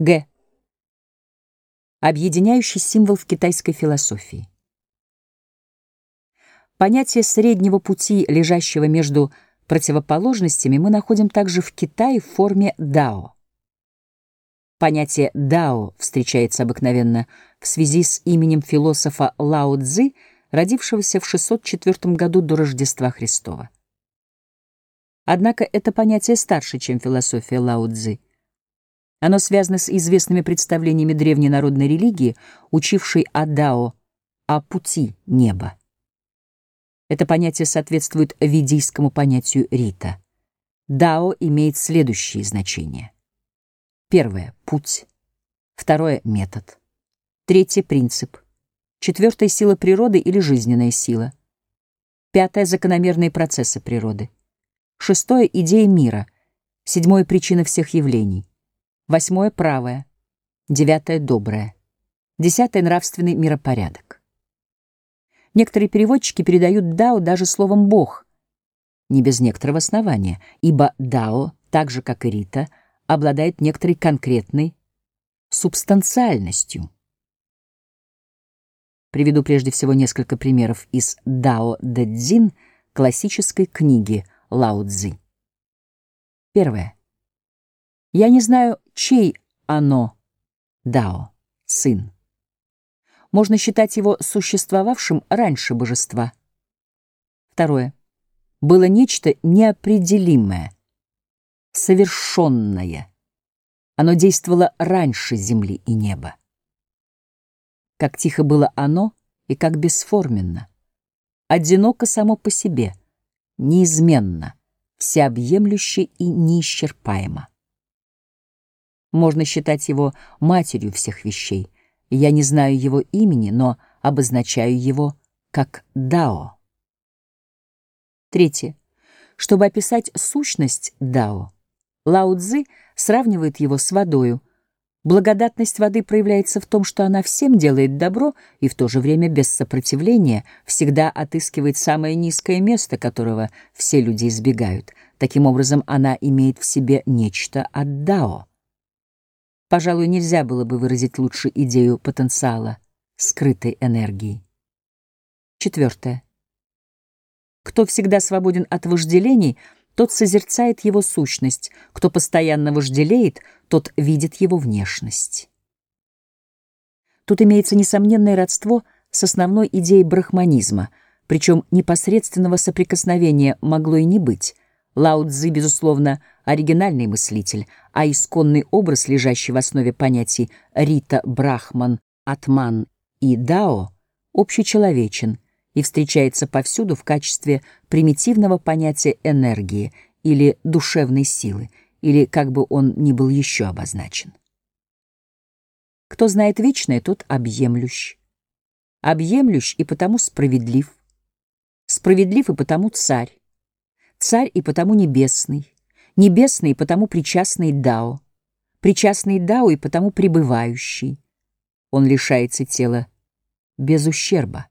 Г. Объединяющий символ в китайской философии. Понятие среднего пути, лежащего между противоположностями, мы находим также в Китае в форме дао. Понятие дао встречается обыкновенно в связи с именем философа Лао Цзы, родившегося в 604 году до Рождества Христова. Однако это понятие старше, чем философия Лао Цзы. Оно связано с известными представлениями древней народной религии, учившей о дао, о пути неба. Это понятие соответствует ведийскому понятию рита. Дао имеет следующие значения. Первое — путь. Второе — метод. Третье — принцип. Четвертое — сила природы или жизненная сила. Пятое — закономерные процессы природы. Шестое — идея мира. Седьмое — причина всех явлений. Восьмое — правое. Девятое — доброе. Десятое — нравственный миропорядок. Некоторые переводчики передают «дао» даже словом «бог», не без некоторого основания, ибо «дао», так же, как и «рита», обладает некоторой конкретной субстанциальностью. Приведу прежде всего несколько примеров из «Дао Дэ Цзин» классической книги Лао Цзы. Первое. Я не знаю, чей оно, Дао, сын можно считать его существовавшим раньше божества. Второе. Было нечто неопределимое, совершенное. Оно действовало раньше земли и неба. Как тихо было оно и как бесформенно, одиноко само по себе, неизменно, всеобъемлюще и неисчерпаемо. Можно считать его матерью всех вещей — я не знаю его имени, но обозначаю его как Дао. Третье. Чтобы описать сущность Дао, Лао Цзы сравнивает его с водою. Благодатность воды проявляется в том, что она всем делает добро и в то же время без сопротивления всегда отыскивает самое низкое место, которого все люди избегают. Таким образом, она имеет в себе нечто от Дао. Пожалуй, нельзя было бы выразить лучше идею потенциала, скрытой энергии. Четвертое. Кто всегда свободен от вожделений, тот созерцает его сущность, кто постоянно вожделеет, тот видит его внешность. Тут имеется несомненное родство с основной идеей брахманизма, причем непосредственного соприкосновения могло и не быть. Лао Цзи, безусловно, оригинальный мыслитель, а исконный образ, лежащий в основе понятий Рита, Брахман, Атман и Дао, общечеловечен и встречается повсюду в качестве примитивного понятия энергии или душевной силы, или как бы он ни был еще обозначен. Кто знает вечное, тот объемлющ. Объемлющ и потому справедлив. Справедлив и потому царь. Царь и потому небесный небесный и потому причастный Дао, причастный Дао и потому пребывающий. Он лишается тела без ущерба.